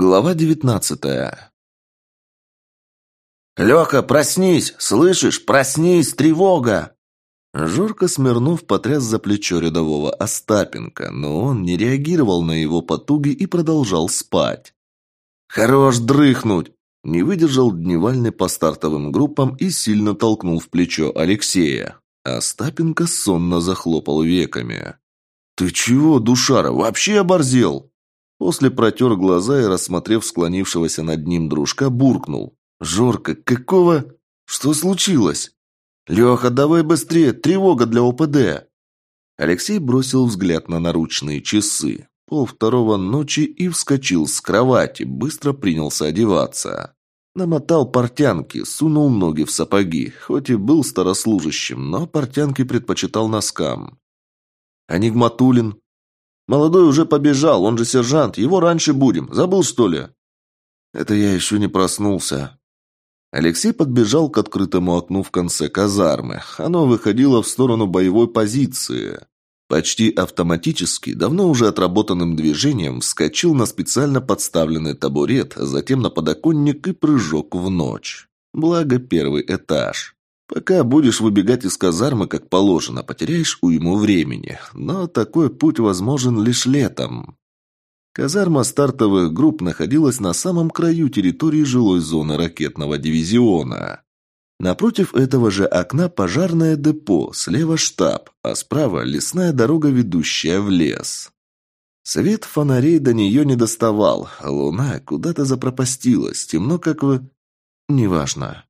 Глава девятнадцатая. «Леха, проснись! Слышишь? Проснись! Тревога!» Жорко Смирнов потряс за плечо рядового Остапенко, но он не реагировал на его потуги и продолжал спать. «Хорош дрыхнуть!» Не выдержал Дневальный по стартовым группам и сильно толкнул в плечо Алексея. Остапенко сонно захлопал веками. «Ты чего, душара, вообще оборзел?» После протер глаза и, рассмотрев склонившегося над ним дружка, буркнул. «Жорка, какого? Что случилось?» «Леха, давай быстрее, тревога для ОПД!» Алексей бросил взгляд на наручные часы. Пол второго ночи и вскочил с кровати, быстро принялся одеваться. Намотал портянки, сунул ноги в сапоги, хоть и был старослужащим, но портянки предпочитал носкам. «Анигматулин?» «Молодой уже побежал, он же сержант, его раньше будем, забыл, что ли?» «Это я еще не проснулся». Алексей подбежал к открытому окну в конце казармы. Оно выходило в сторону боевой позиции. Почти автоматически, давно уже отработанным движением, вскочил на специально подставленный табурет, затем на подоконник и прыжок в ночь. Благо первый этаж. Пока будешь выбегать из казармы, как положено, потеряешь уйму времени. Но такой путь возможен лишь летом. Казарма стартовых групп находилась на самом краю территории жилой зоны ракетного дивизиона. Напротив этого же окна пожарное депо, слева штаб, а справа лесная дорога, ведущая в лес. Свет фонарей до нее не доставал, луна куда-то запропастилась, темно как в... Неважно.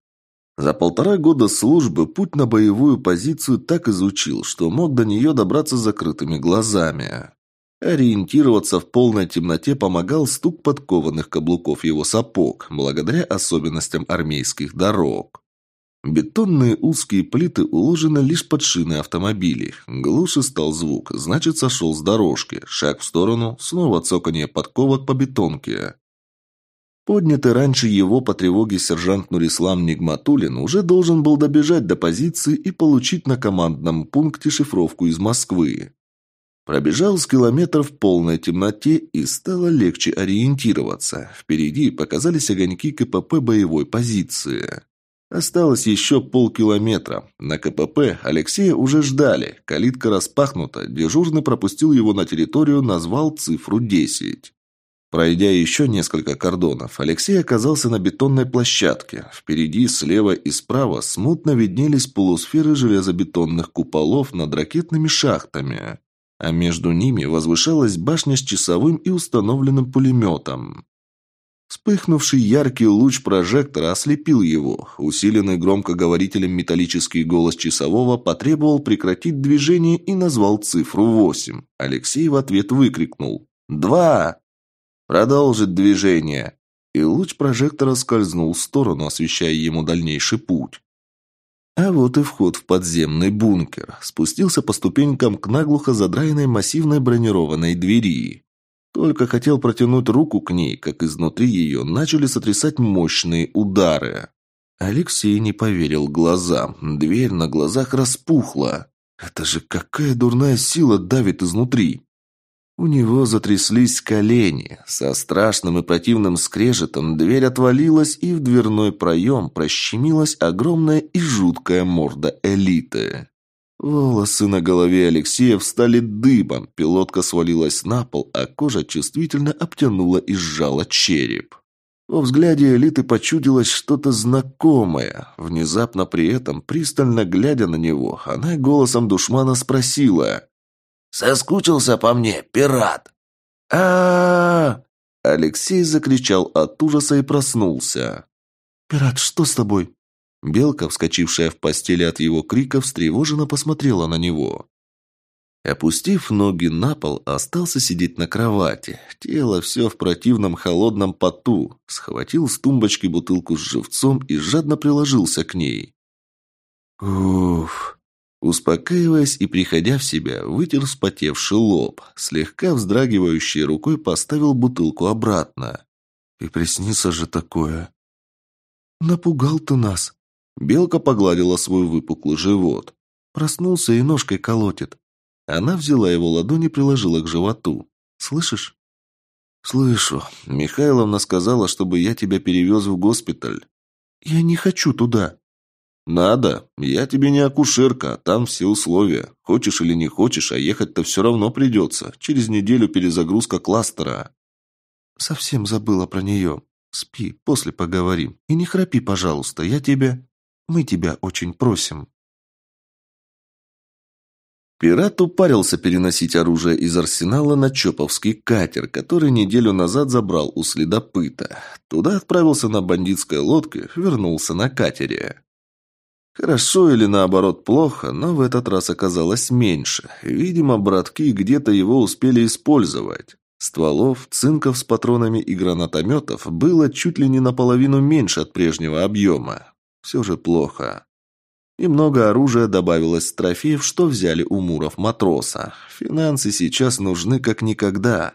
За полтора года службы путь на боевую позицию так изучил, что мог до нее добраться закрытыми глазами. Ориентироваться в полной темноте помогал стук подкованных каблуков его сапог, благодаря особенностям армейских дорог. Бетонные узкие плиты уложены лишь под шины автомобилей. Глуше стал звук, значит, сошел с дорожки. Шаг в сторону, снова цоканье подковок по бетонке. Поднятый раньше его по тревоге сержант Нурислам Нигматулин уже должен был добежать до позиции и получить на командном пункте шифровку из Москвы. Пробежал с километров в полной темноте и стало легче ориентироваться. Впереди показались огоньки КПП боевой позиции. Осталось еще полкилометра. На КПП Алексея уже ждали. Калитка распахнута. Дежурный пропустил его на территорию, назвал цифру 10. Пройдя еще несколько кордонов, Алексей оказался на бетонной площадке. Впереди, слева и справа смутно виднелись полусферы железобетонных куполов над ракетными шахтами. А между ними возвышалась башня с часовым и установленным пулеметом. Вспыхнувший яркий луч прожектора ослепил его. Усиленный громкоговорителем металлический голос часового потребовал прекратить движение и назвал цифру восемь. Алексей в ответ выкрикнул «Два!» Продолжить движение. И луч прожектора скользнул в сторону, освещая ему дальнейший путь. А вот и вход в подземный бункер. Спустился по ступенькам к наглухо задраенной массивной бронированной двери. Только хотел протянуть руку к ней, как изнутри ее начали сотрясать мощные удары. Алексей не поверил глазам. Дверь на глазах распухла. Это же какая дурная сила давит изнутри. У него затряслись колени. Со страшным и противным скрежетом дверь отвалилась, и в дверной проем прощемилась огромная и жуткая морда элиты. Волосы на голове Алексея встали дыбом, пилотка свалилась на пол, а кожа чувствительно обтянула и сжала череп. Во взгляде элиты почудилось что-то знакомое. Внезапно при этом, пристально глядя на него, она голосом душмана спросила Соскучился по мне, пират!» а, Алексей закричал от ужаса и проснулся. «Пират, что с тобой?» Белка, вскочившая в постели от его крика, встревоженно посмотрела на него. Опустив ноги на пол, остался сидеть на кровати. Тело все в противном холодном поту. Схватил с тумбочки бутылку с живцом и жадно приложился к ней. Уф, Успокаиваясь и приходя в себя, вытер вспотевший лоб, слегка вздрагивающей рукой поставил бутылку обратно. «И приснится же такое!» «Напугал ты нас!» Белка погладила свой выпуклый живот. Проснулся и ножкой колотит. Она взяла его ладони и приложила к животу. «Слышишь?» «Слышу. Михайловна сказала, чтобы я тебя перевез в госпиталь». «Я не хочу туда». «Надо. Я тебе не акушерка, а там все условия. Хочешь или не хочешь, а ехать-то все равно придется. Через неделю перезагрузка кластера». «Совсем забыла про нее. Спи, после поговорим. И не храпи, пожалуйста, я тебя... Мы тебя очень просим». Пират упарился переносить оружие из арсенала на Чоповский катер, который неделю назад забрал у следопыта. Туда отправился на бандитской лодке, вернулся на катере. Хорошо или наоборот плохо, но в этот раз оказалось меньше. Видимо, братки где-то его успели использовать. Стволов, цинков с патронами и гранатометов было чуть ли не наполовину меньше от прежнего объема. Все же плохо. И много оружия добавилось с трофеев, что взяли у муров матроса. Финансы сейчас нужны как никогда.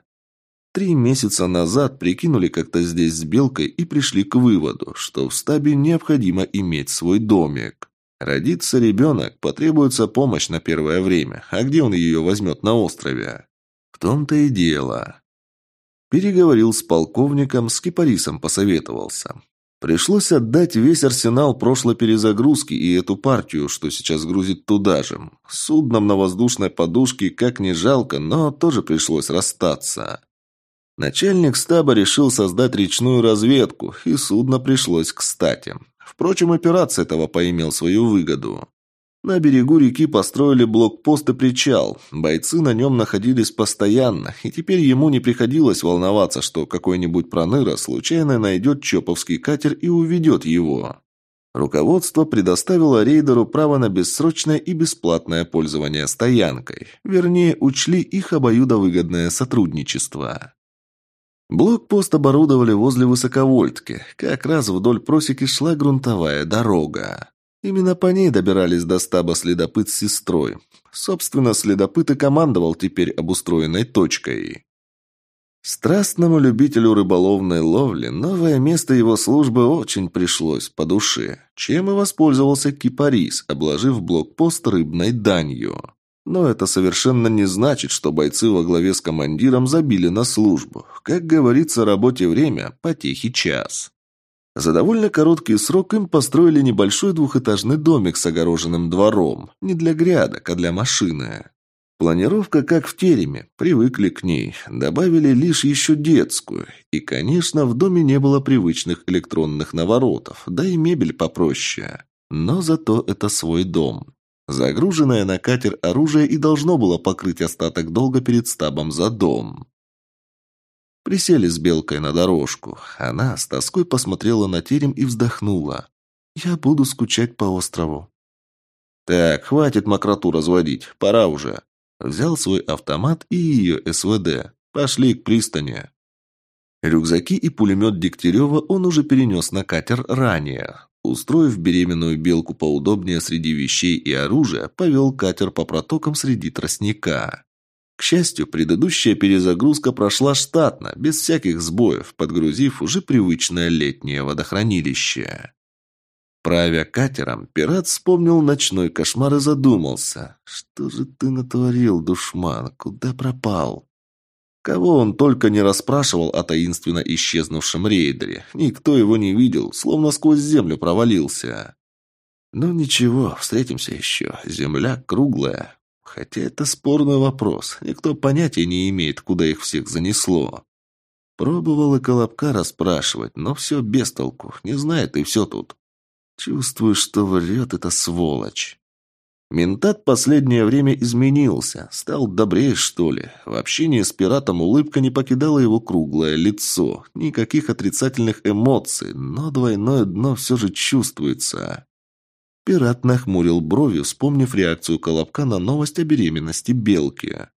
Три месяца назад прикинули как-то здесь с Белкой и пришли к выводу, что в стабе необходимо иметь свой домик. Родится ребенок, потребуется помощь на первое время, а где он ее возьмет на острове? В том-то и дело. Переговорил с полковником, с кипарисом посоветовался. Пришлось отдать весь арсенал прошлой перезагрузки и эту партию, что сейчас грузит туда же. Судном на воздушной подушке как не жалко, но тоже пришлось расстаться. Начальник стаба решил создать речную разведку, и судно пришлось кстати. Впрочем, операция этого поимел свою выгоду. На берегу реки построили блокпост и причал. Бойцы на нем находились постоянно, и теперь ему не приходилось волноваться, что какой-нибудь проныра случайно найдет Чоповский катер и уведет его. Руководство предоставило рейдеру право на бессрочное и бесплатное пользование стоянкой. Вернее, учли их обоюдовыгодное сотрудничество. Блокпост оборудовали возле высоковольтки. Как раз вдоль просеки шла грунтовая дорога. Именно по ней добирались до стаба следопыт с сестрой. Собственно, следопыт и командовал теперь обустроенной точкой. Страстному любителю рыболовной ловли новое место его службы очень пришлось по душе, чем и воспользовался кипарис, обложив блокпост рыбной данью. Но это совершенно не значит, что бойцы во главе с командиром забили на службу. Как говорится, работе время, потехи час. За довольно короткий срок им построили небольшой двухэтажный домик с огороженным двором. Не для грядок, а для машины. Планировка как в тереме, привыкли к ней, добавили лишь еще детскую. И, конечно, в доме не было привычных электронных наворотов, да и мебель попроще. Но зато это свой дом. Загруженное на катер оружие и должно было покрыть остаток долга перед стабом за дом. Присели с Белкой на дорожку. Она с тоской посмотрела на терем и вздохнула. «Я буду скучать по острову». «Так, хватит мокроту разводить. Пора уже». Взял свой автомат и ее СВД. Пошли к пристани. Рюкзаки и пулемет Дегтярева он уже перенес на катер ранее. Устроив беременную белку поудобнее среди вещей и оружия, повел катер по протокам среди тростника. К счастью, предыдущая перезагрузка прошла штатно, без всяких сбоев, подгрузив уже привычное летнее водохранилище. Правя катером, пират вспомнил ночной кошмар и задумался. «Что же ты натворил, душман? Куда пропал?» Кого он только не расспрашивал о таинственно исчезнувшем рейдере. Никто его не видел, словно сквозь землю провалился. Но «Ну ничего, встретимся еще. Земля круглая. Хотя это спорный вопрос. Никто понятия не имеет, куда их всех занесло. Пробовал и Колобка расспрашивать, но все без толку. Не знает и все тут. Чувствую, что врет эта сволочь. Ментат последнее время изменился. Стал добрее, что ли. В общении с пиратом улыбка не покидала его круглое лицо. Никаких отрицательных эмоций, но двойное дно все же чувствуется. Пират нахмурил брови, вспомнив реакцию Колобка на новость о беременности Белки.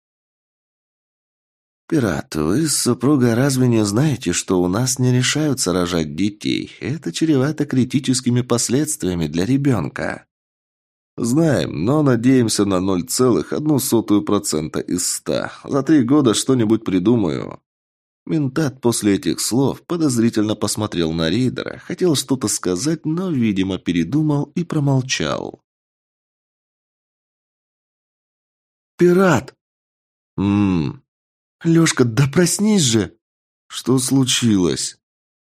«Пират, вы с супругой разве не знаете, что у нас не решаются рожать детей? Это чревато критическими последствиями для ребенка». «Знаем, но надеемся на 0,01% из ста. За три года что-нибудь придумаю». Ментат после этих слов подозрительно посмотрел на рейдера, хотел что-то сказать, но, видимо, передумал и промолчал. «Пират!» «Ммм...» «Лешка, да проснись же!» «Что случилось?»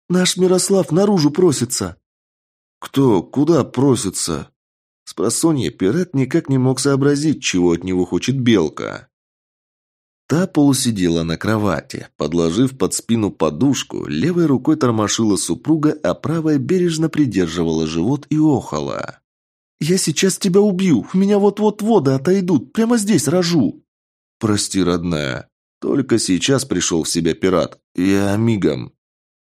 «Наш Мирослав наружу просится». «Кто? Куда просится?» Спросонья пират никак не мог сообразить, чего от него хочет белка. Та полусидела на кровати, подложив под спину подушку, левой рукой тормошила супруга, а правая бережно придерживала живот и охала. «Я сейчас тебя убью! Меня вот-вот воды отойдут! Прямо здесь рожу!» «Прости, родная. Только сейчас пришел в себя пират. Я мигом».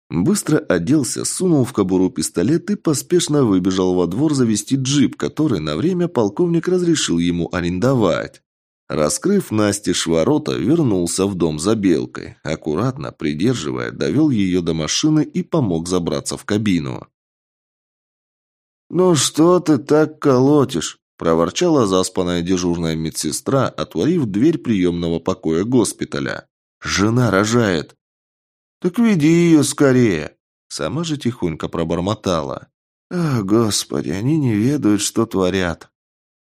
Быстро оделся, сунул в кобуру пистолет и поспешно выбежал во двор завести джип, который на время полковник разрешил ему арендовать. Раскрыв настежь ворота, вернулся в дом за белкой. Аккуратно, придерживая, довел ее до машины и помог забраться в кабину. «Ну что ты так колотишь?» – проворчала заспанная дежурная медсестра, отворив дверь приемного покоя госпиталя. «Жена рожает». «Так веди ее скорее!» Сама же тихонько пробормотала. «Ах, господи, они не ведают, что творят!»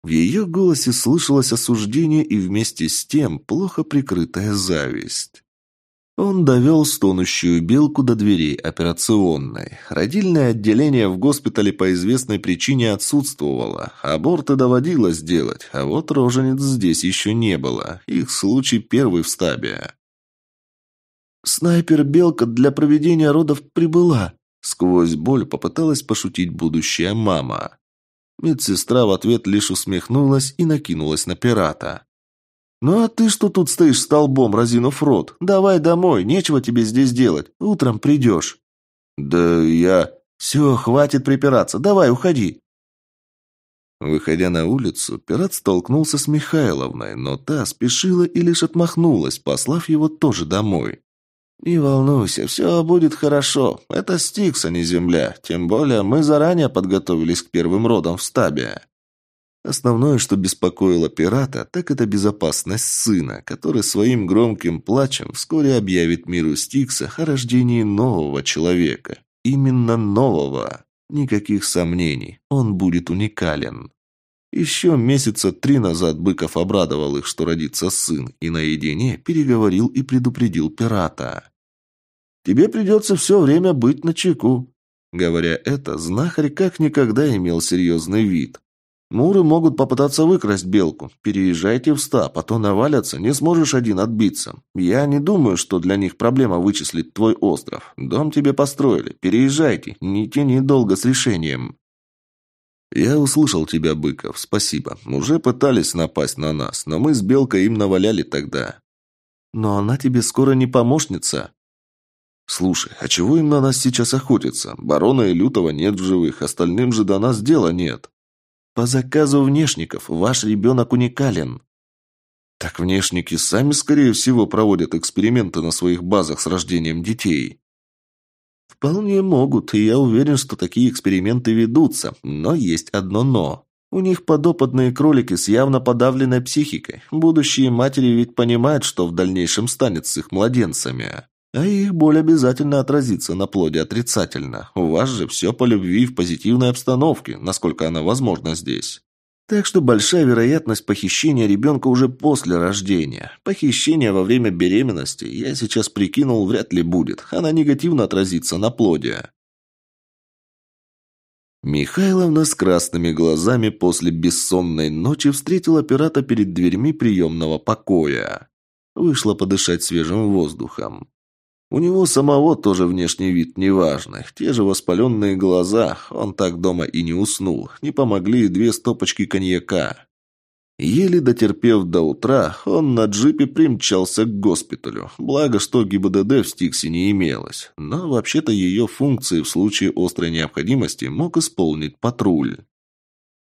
В ее голосе слышалось осуждение и вместе с тем плохо прикрытая зависть. Он довел стонущую белку до дверей операционной. Родильное отделение в госпитале по известной причине отсутствовало. Аборты доводилось делать, а вот рожениц здесь еще не было. Их случай первый в стабе. «Снайпер-белка для проведения родов прибыла», Сквозь боль попыталась пошутить будущая мама. Медсестра в ответ лишь усмехнулась и накинулась на пирата. «Ну а ты что тут стоишь столбом, разинув рот? Давай домой, нечего тебе здесь делать. Утром придешь». «Да я...» «Все, хватит припираться. Давай, уходи». Выходя на улицу, пират столкнулся с Михайловной, но та спешила и лишь отмахнулась, послав его тоже домой. «Не волнуйся, все будет хорошо. Это Стикс, а не Земля. Тем более мы заранее подготовились к первым родам в стабе». Основное, что беспокоило пирата, так это безопасность сына, который своим громким плачем вскоре объявит миру Стикса о рождении нового человека. Именно нового. Никаких сомнений, он будет уникален. Еще месяца три назад Быков обрадовал их, что родится сын, и наедине переговорил и предупредил пирата. Тебе придется все время быть на чеку». Говоря это, знахарь как никогда имел серьезный вид. «Муры могут попытаться выкрасть белку. Переезжайте в стаб, а то навалятся, не сможешь один отбиться. Я не думаю, что для них проблема вычислить твой остров. Дом тебе построили. Переезжайте, не тяни долго с решением». «Я услышал тебя, Быков, спасибо. Уже пытались напасть на нас, но мы с Белкой им наваляли тогда». «Но она тебе скоро не помощница», «Слушай, а чего им на нас сейчас охотиться? Барона и Лютого нет в живых, остальным же до нас дела нет». «По заказу внешников ваш ребенок уникален». «Так внешники сами, скорее всего, проводят эксперименты на своих базах с рождением детей». «Вполне могут, и я уверен, что такие эксперименты ведутся, но есть одно «но». У них подопытные кролики с явно подавленной психикой. Будущие матери ведь понимают, что в дальнейшем станет с их младенцами. А их боль обязательно отразится на плоде отрицательно. У вас же все по любви в позитивной обстановке, насколько она возможна здесь. Так что большая вероятность похищения ребенка уже после рождения. Похищение во время беременности, я сейчас прикинул, вряд ли будет. Она негативно отразится на плоде. Михайловна с красными глазами после бессонной ночи встретила пирата перед дверьми приемного покоя. Вышла подышать свежим воздухом. У него самого тоже внешний вид неважный. Те же воспаленные глаза, он так дома и не уснул. Не помогли две стопочки коньяка. Еле дотерпев до утра, он на джипе примчался к госпиталю. Благо, что ГИБДД в Стиксе не имелось. Но вообще-то ее функции в случае острой необходимости мог исполнить патруль.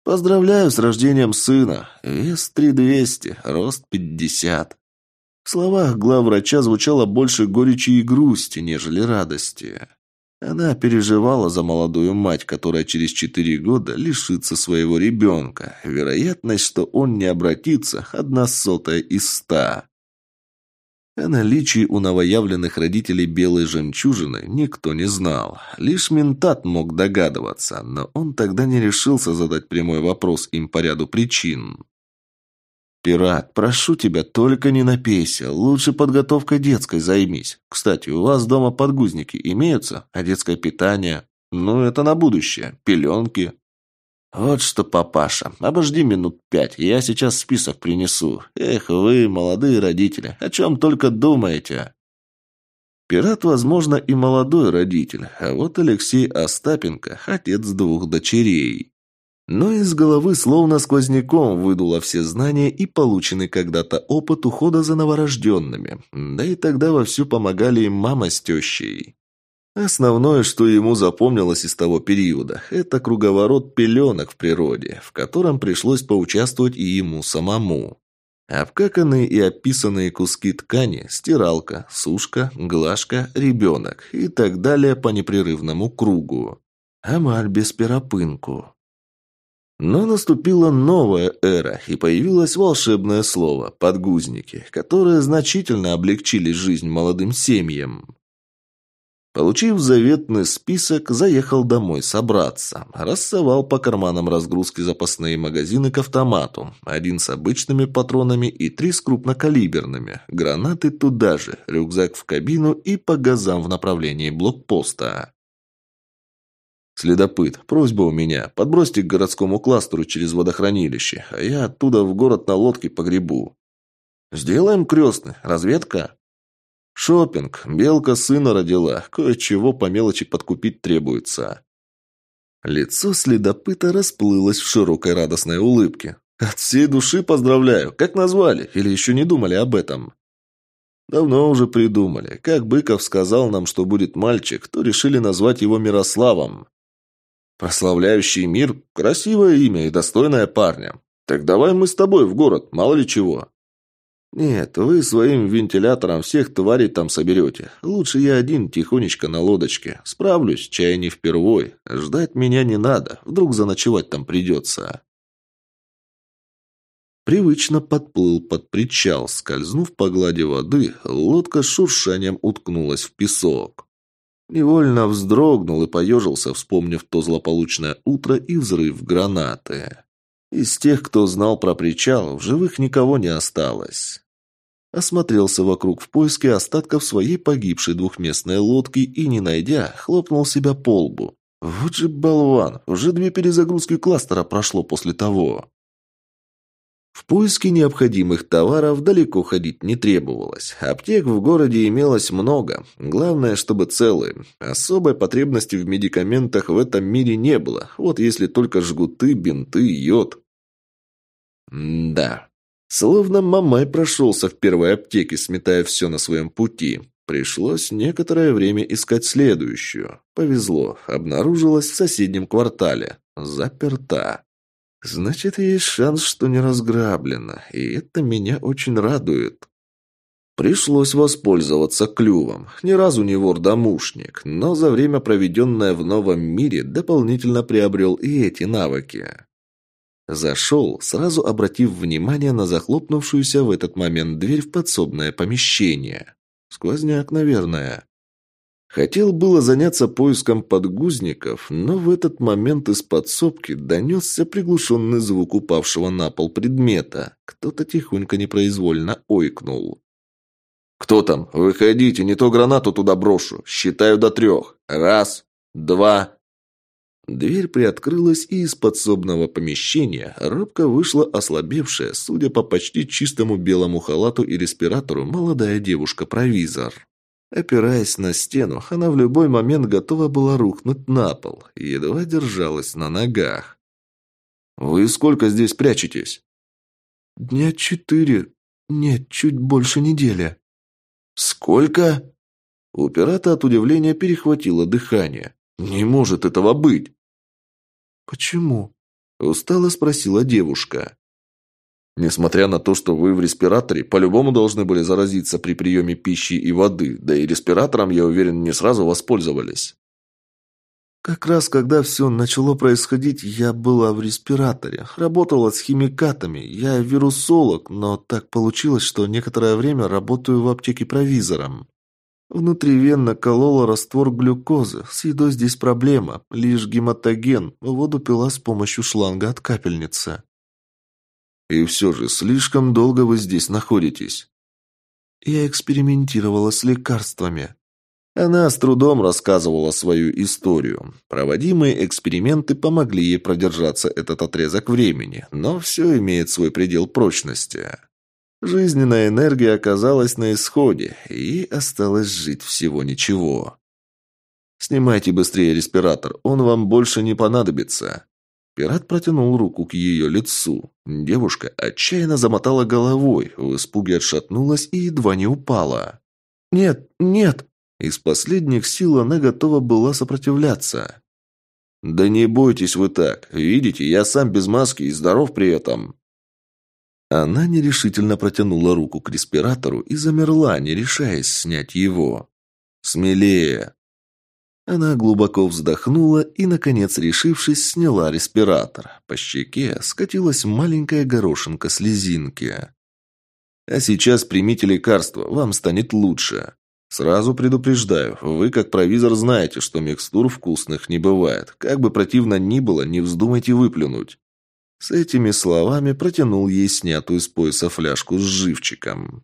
«Поздравляю с рождением сына. Вес 3200, рост 50. В словах главврача звучало больше горечи и грусти, нежели радости. Она переживала за молодую мать, которая через четыре года лишится своего ребенка. Вероятность, что он не обратится, одна сотая из ста. О наличии у новоявленных родителей белой жемчужины никто не знал. Лишь ментат мог догадываться, но он тогда не решился задать прямой вопрос им по ряду причин. «Пират, прошу тебя, только не напейся. Лучше подготовкой детской займись. Кстати, у вас дома подгузники имеются? А детское питание? Ну, это на будущее. Пеленки». «Вот что, папаша, обожди минут пять, я сейчас список принесу. Эх вы, молодые родители, о чем только думаете?» Пират, возможно, и молодой родитель, а вот Алексей Остапенко – отец двух дочерей. Но из головы словно сквозняком выдуло все знания и полученный когда-то опыт ухода за новорожденными. Да и тогда вовсю помогали им мама с тещей. Основное, что ему запомнилось из того периода, это круговорот пеленок в природе, в котором пришлось поучаствовать и ему самому. Обкаканные и описанные куски ткани, стиралка, сушка, глажка, ребенок и так далее по непрерывному кругу. Амаль без перопынку. Но наступила новая эра, и появилось волшебное слово «подгузники», которое значительно облегчили жизнь молодым семьям. Получив заветный список, заехал домой собраться. Рассовал по карманам разгрузки запасные магазины к автомату. Один с обычными патронами и три с крупнокалиберными. Гранаты туда же, рюкзак в кабину и по газам в направлении блокпоста. «Следопыт, просьба у меня. Подбросьте к городскому кластеру через водохранилище, а я оттуда в город на лодке погребу». «Сделаем крестный. Разведка?» Шопинг. Белка сына родила. Кое-чего по мелочи подкупить требуется. Лицо следопыта расплылось в широкой радостной улыбке. «От всей души поздравляю. Как назвали? Или еще не думали об этом?» «Давно уже придумали. Как Быков сказал нам, что будет мальчик, то решили назвать его Мирославом. Прославляющий мир – красивое имя и достойное парня. Так давай мы с тобой в город, мало ли чего». «Нет, вы своим вентилятором всех тварей там соберете. Лучше я один тихонечко на лодочке. Справлюсь, чай не впервой. Ждать меня не надо. Вдруг заночевать там придется». Привычно подплыл под причал. Скользнув по глади воды, лодка с шуршанием уткнулась в песок. Невольно вздрогнул и поежился, вспомнив то злополучное утро и взрыв гранаты. Из тех, кто знал про причал, в живых никого не осталось. Осмотрелся вокруг в поиске остатков своей погибшей двухместной лодки и, не найдя, хлопнул себя по лбу. Вот же болван, уже две перезагрузки кластера прошло после того. В поиске необходимых товаров далеко ходить не требовалось. Аптек в городе имелось много. Главное, чтобы целые. Особой потребности в медикаментах в этом мире не было. Вот если только жгуты, бинты, йод. Да. Словно Мамай прошелся в первой аптеке, сметая все на своем пути. Пришлось некоторое время искать следующую. Повезло. Обнаружилась в соседнем квартале. Заперта. Значит, есть шанс, что не разграблено, и это меня очень радует. Пришлось воспользоваться клювом. Ни разу не вор-домушник, но за время, проведенное в новом мире, дополнительно приобрел и эти навыки. Зашел, сразу обратив внимание на захлопнувшуюся в этот момент дверь в подсобное помещение. Сквозняк, наверное. Хотел было заняться поиском подгузников, но в этот момент из подсобки донесся приглушенный звук упавшего на пол предмета. Кто-то тихонько непроизвольно ойкнул. «Кто там? Выходите, не то гранату туда брошу. Считаю до трех. Раз, два...» Дверь приоткрылась, и из подсобного помещения робко вышла ослабевшая, судя по почти чистому белому халату и респиратору, молодая девушка-провизор. Опираясь на стену, она в любой момент готова была рухнуть на пол, и едва держалась на ногах. «Вы сколько здесь прячетесь?» «Дня четыре. Нет, чуть больше недели». «Сколько?» У пирата от удивления перехватило дыхание. «Не может этого быть!» «Почему?» – устало спросила девушка. Несмотря на то, что вы в респираторе, по-любому должны были заразиться при приеме пищи и воды, да и респиратором, я уверен, не сразу воспользовались. Как раз когда все начало происходить, я была в респираторе. Работала с химикатами. Я вирусолог, но так получилось, что некоторое время работаю в аптеке провизором. Внутривенно колола раствор глюкозы. С едой здесь проблема. Лишь гематоген. Воду пила с помощью шланга от капельницы. И все же, слишком долго вы здесь находитесь. Я экспериментировала с лекарствами. Она с трудом рассказывала свою историю. Проводимые эксперименты помогли ей продержаться этот отрезок времени, но все имеет свой предел прочности. Жизненная энергия оказалась на исходе, и осталось жить всего ничего. «Снимайте быстрее респиратор, он вам больше не понадобится». Пират протянул руку к ее лицу. Девушка отчаянно замотала головой, в испуге отшатнулась и едва не упала. «Нет, нет!» Из последних сил она готова была сопротивляться. «Да не бойтесь вы так. Видите, я сам без маски и здоров при этом». Она нерешительно протянула руку к респиратору и замерла, не решаясь снять его. «Смелее!» Она глубоко вздохнула и, наконец, решившись, сняла респиратор. По щеке скатилась маленькая горошинка слезинки. «А сейчас примите лекарство, вам станет лучше. Сразу предупреждаю, вы, как провизор, знаете, что микстур вкусных не бывает. Как бы противно ни было, не вздумайте выплюнуть». С этими словами протянул ей снятую с пояса фляжку с живчиком.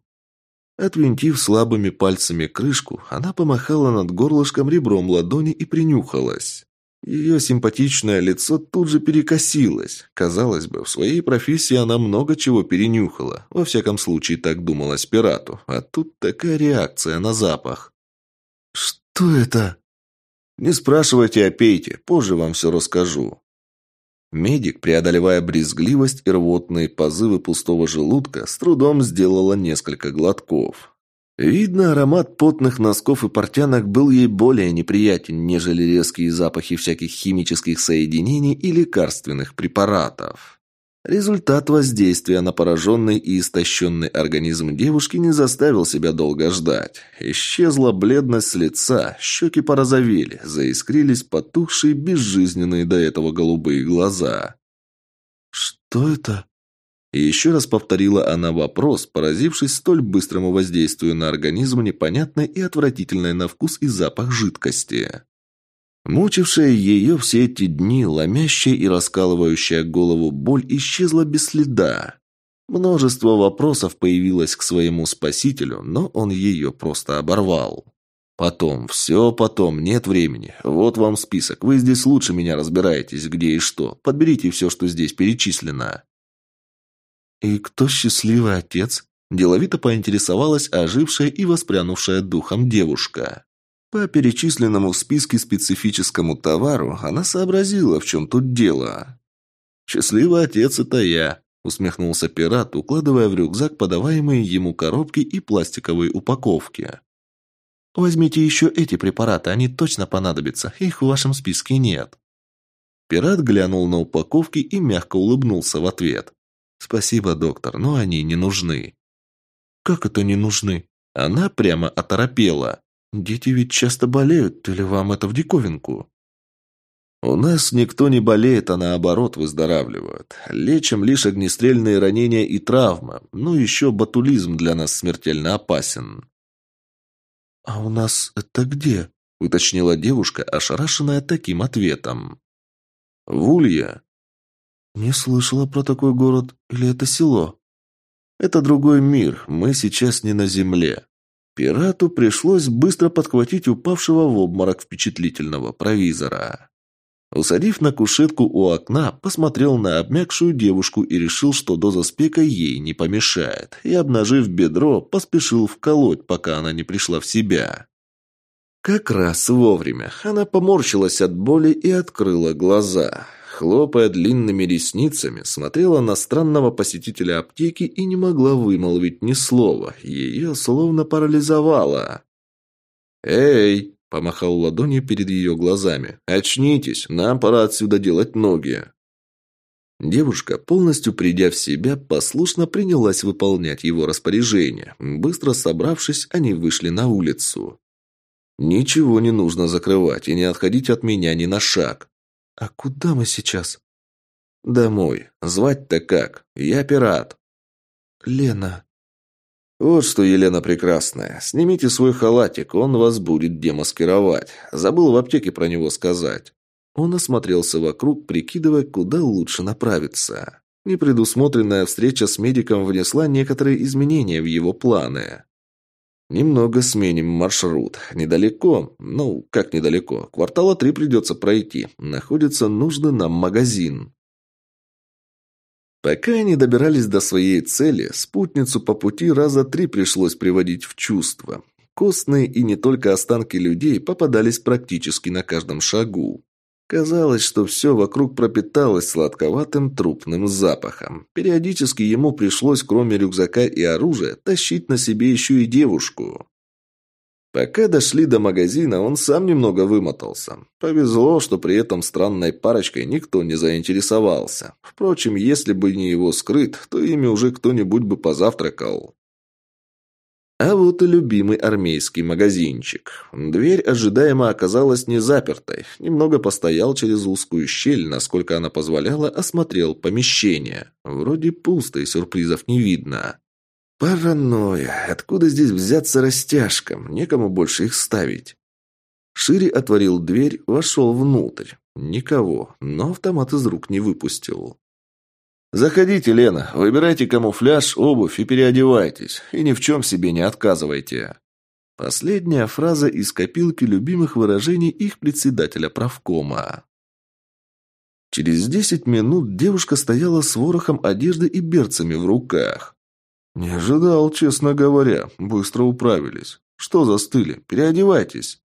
Отвинтив слабыми пальцами крышку, она помахала над горлышком ребром ладони и принюхалась. Ее симпатичное лицо тут же перекосилось. Казалось бы, в своей профессии она много чего перенюхала. Во всяком случае, так думалось пирату. А тут такая реакция на запах. «Что это?» «Не спрашивайте, а пейте. Позже вам все расскажу». Медик, преодолевая брезгливость и рвотные позывы пустого желудка, с трудом сделала несколько глотков. Видно, аромат потных носков и портянок был ей более неприятен, нежели резкие запахи всяких химических соединений и лекарственных препаратов. Результат воздействия на пораженный и истощенный организм девушки не заставил себя долго ждать. Исчезла бледность с лица, щеки порозовели, заискрились потухшие, безжизненные до этого голубые глаза. «Что это?» И еще раз повторила она вопрос, поразившись столь быстрому воздействию на организм непонятной и отвратительной на вкус и запах жидкости. Мучившая ее все эти дни, ломящая и раскалывающая голову боль исчезла без следа. Множество вопросов появилось к своему спасителю, но он ее просто оборвал. Потом, все потом, нет времени. Вот вам список. Вы здесь лучше меня разбираетесь, где и что. Подберите все, что здесь перечислено. И кто счастливый отец? Деловито поинтересовалась ожившая и воспрянувшая духом девушка. По перечисленному в списке специфическому товару она сообразила, в чем тут дело. «Счастливый отец – это я», – усмехнулся пират, укладывая в рюкзак подаваемые ему коробки и пластиковые упаковки. «Возьмите еще эти препараты, они точно понадобятся, их в вашем списке нет». Пират глянул на упаковки и мягко улыбнулся в ответ. «Спасибо, доктор, но они не нужны». «Как это не нужны?» Она прямо оторопела. Дети ведь часто болеют, или вам это в диковинку? У нас никто не болеет, а наоборот выздоравливают. Лечим лишь огнестрельные ранения и травмы. Ну, еще батулизм для нас смертельно опасен. «А у нас это где?» – уточнила девушка, ошарашенная таким ответом. «В Улье». «Не слышала про такой город. Или это село?» «Это другой мир. Мы сейчас не на земле. Пирату пришлось быстро подхватить упавшего в обморок впечатлительного провизора. Усадив на кушетку у окна, посмотрел на обмякшую девушку и решил, что доза спека ей не помешает, и, обнажив бедро, поспешил вколоть, пока она не пришла в себя. Как раз вовремя она поморщилась от боли и открыла глаза хлопая длинными ресницами, смотрела на странного посетителя аптеки и не могла вымолвить ни слова. Ее словно парализовало. «Эй!» – помахал ладонью перед ее глазами. «Очнитесь, нам пора отсюда делать ноги». Девушка, полностью придя в себя, послушно принялась выполнять его распоряжение. Быстро собравшись, они вышли на улицу. «Ничего не нужно закрывать и не отходить от меня ни на шаг», «А куда мы сейчас?» «Домой. Звать-то как? Я пират». «Лена». «Вот что, Елена Прекрасная, снимите свой халатик, он вас будет демаскировать. Забыл в аптеке про него сказать». Он осмотрелся вокруг, прикидывая, куда лучше направиться. Непредусмотренная встреча с медиком внесла некоторые изменения в его планы. Немного сменим маршрут. Недалеко, ну, как недалеко, квартала три придется пройти. Находится нужный нам магазин. Пока они добирались до своей цели, спутницу по пути раза три пришлось приводить в чувство. Костные и не только останки людей попадались практически на каждом шагу. Казалось, что все вокруг пропиталось сладковатым трупным запахом. Периодически ему пришлось, кроме рюкзака и оружия, тащить на себе еще и девушку. Пока дошли до магазина, он сам немного вымотался. Повезло, что при этом странной парочкой никто не заинтересовался. Впрочем, если бы не его скрыт, то ими уже кто-нибудь бы позавтракал. А вот и любимый армейский магазинчик. Дверь ожидаемо оказалась не запертой. Немного постоял через узкую щель, насколько она позволяла, осмотрел помещение. Вроде пусто и сюрпризов не видно. Паранойя. Откуда здесь взяться растяжкам? Некому больше их ставить. Шире отворил дверь, вошел внутрь. Никого, но автомат из рук не выпустил. «Заходите, Лена, выбирайте камуфляж, обувь и переодевайтесь. И ни в чем себе не отказывайте». Последняя фраза из копилки любимых выражений их председателя правкома. Через десять минут девушка стояла с ворохом одежды и берцами в руках. «Не ожидал, честно говоря. Быстро управились. Что застыли? Переодевайтесь».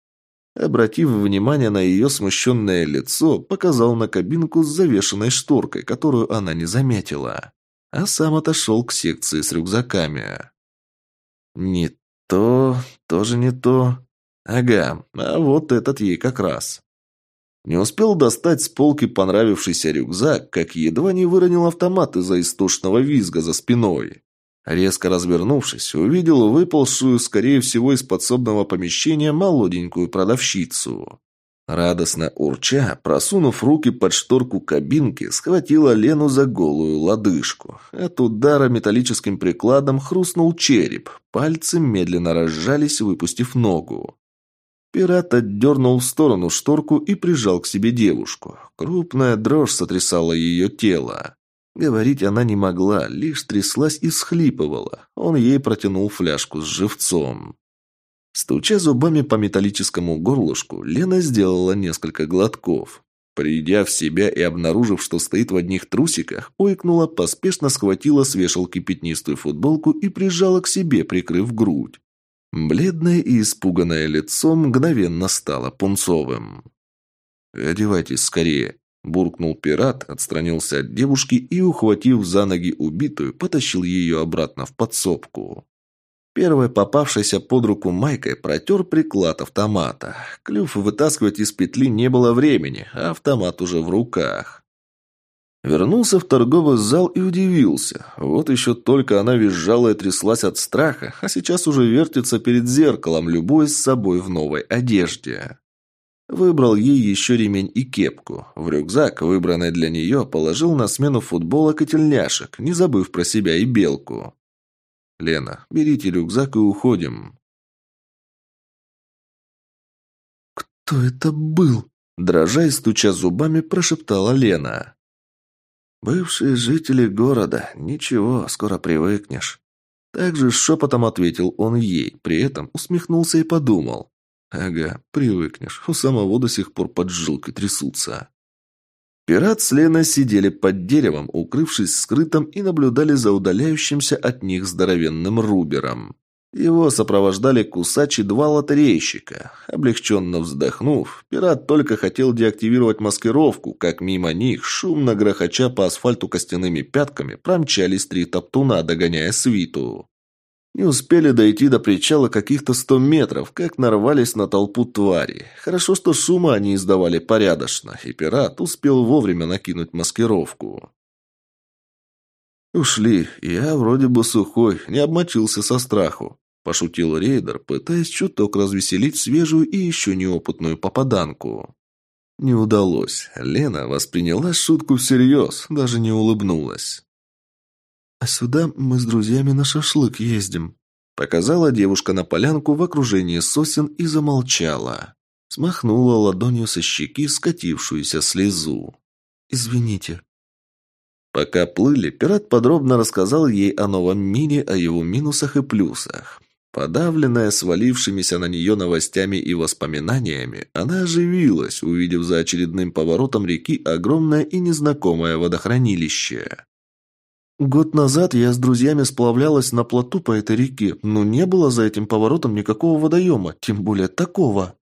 Обратив внимание на ее смущенное лицо, показал на кабинку с завешенной шторкой, которую она не заметила. А сам отошел к секции с рюкзаками. «Не то, тоже не то. Ага, а вот этот ей как раз». Не успел достать с полки понравившийся рюкзак, как едва не выронил автомат из-за истошного визга за спиной. Резко развернувшись, увидел выползшую, скорее всего, из подсобного помещения молоденькую продавщицу. Радостно урча, просунув руки под шторку кабинки, схватила Лену за голую лодыжку. От удара металлическим прикладом хрустнул череп. Пальцы медленно разжались, выпустив ногу. Пират отдернул в сторону шторку и прижал к себе девушку. Крупная дрожь сотрясала ее тело. Говорить она не могла, лишь тряслась и схлипывала. Он ей протянул фляжку с живцом. Стуча зубами по металлическому горлышку, Лена сделала несколько глотков. Придя в себя и обнаружив, что стоит в одних трусиках, ойкнула, поспешно схватила с вешалки пятнистую футболку и прижала к себе, прикрыв грудь. Бледное и испуганное лицо мгновенно стало пунцовым. «Одевайтесь скорее», Буркнул пират, отстранился от девушки и, ухватив за ноги убитую, потащил ее обратно в подсобку. Первой попавшейся под руку майкой протер приклад автомата. Клюв вытаскивать из петли не было времени, а автомат уже в руках. Вернулся в торговый зал и удивился. Вот еще только она визжала и тряслась от страха, а сейчас уже вертится перед зеркалом, любуясь собой в новой одежде. Выбрал ей еще ремень и кепку. В рюкзак, выбранный для нее, положил на смену футболок и тельняшек, не забыв про себя и белку. «Лена, берите рюкзак и уходим». «Кто это был?» Дрожа и стуча зубами, прошептала Лена. «Бывшие жители города. Ничего, скоро привыкнешь». Также шепотом ответил он ей, при этом усмехнулся и подумал. Ага, привыкнешь. У самого до сих пор поджилки трясутся. Пират с Леной сидели под деревом, укрывшись скрытым, и наблюдали за удаляющимся от них здоровенным рубером. Его сопровождали кусачи два лотерейщика. Облегченно вздохнув, пират только хотел деактивировать маскировку, как мимо них, шумно грохоча по асфальту костяными пятками, промчались три топтуна, догоняя свиту. Не успели дойти до причала каких-то сто метров, как нарвались на толпу тварей. Хорошо, что шума они издавали порядочно, и пират успел вовремя накинуть маскировку. «Ушли. Я вроде бы сухой, не обмочился со страху», – пошутил рейдер, пытаясь чуток развеселить свежую и еще неопытную попаданку. Не удалось. Лена восприняла шутку всерьез, даже не улыбнулась. «А сюда мы с друзьями на шашлык ездим», — показала девушка на полянку в окружении сосен и замолчала. Смахнула ладонью со щеки скатившуюся слезу. «Извините». Пока плыли, пират подробно рассказал ей о новом мире, о его минусах и плюсах. Подавленная свалившимися на нее новостями и воспоминаниями, она оживилась, увидев за очередным поворотом реки огромное и незнакомое водохранилище. Год назад я с друзьями сплавлялась на плоту по этой реке, но не было за этим поворотом никакого водоема, тем более такого.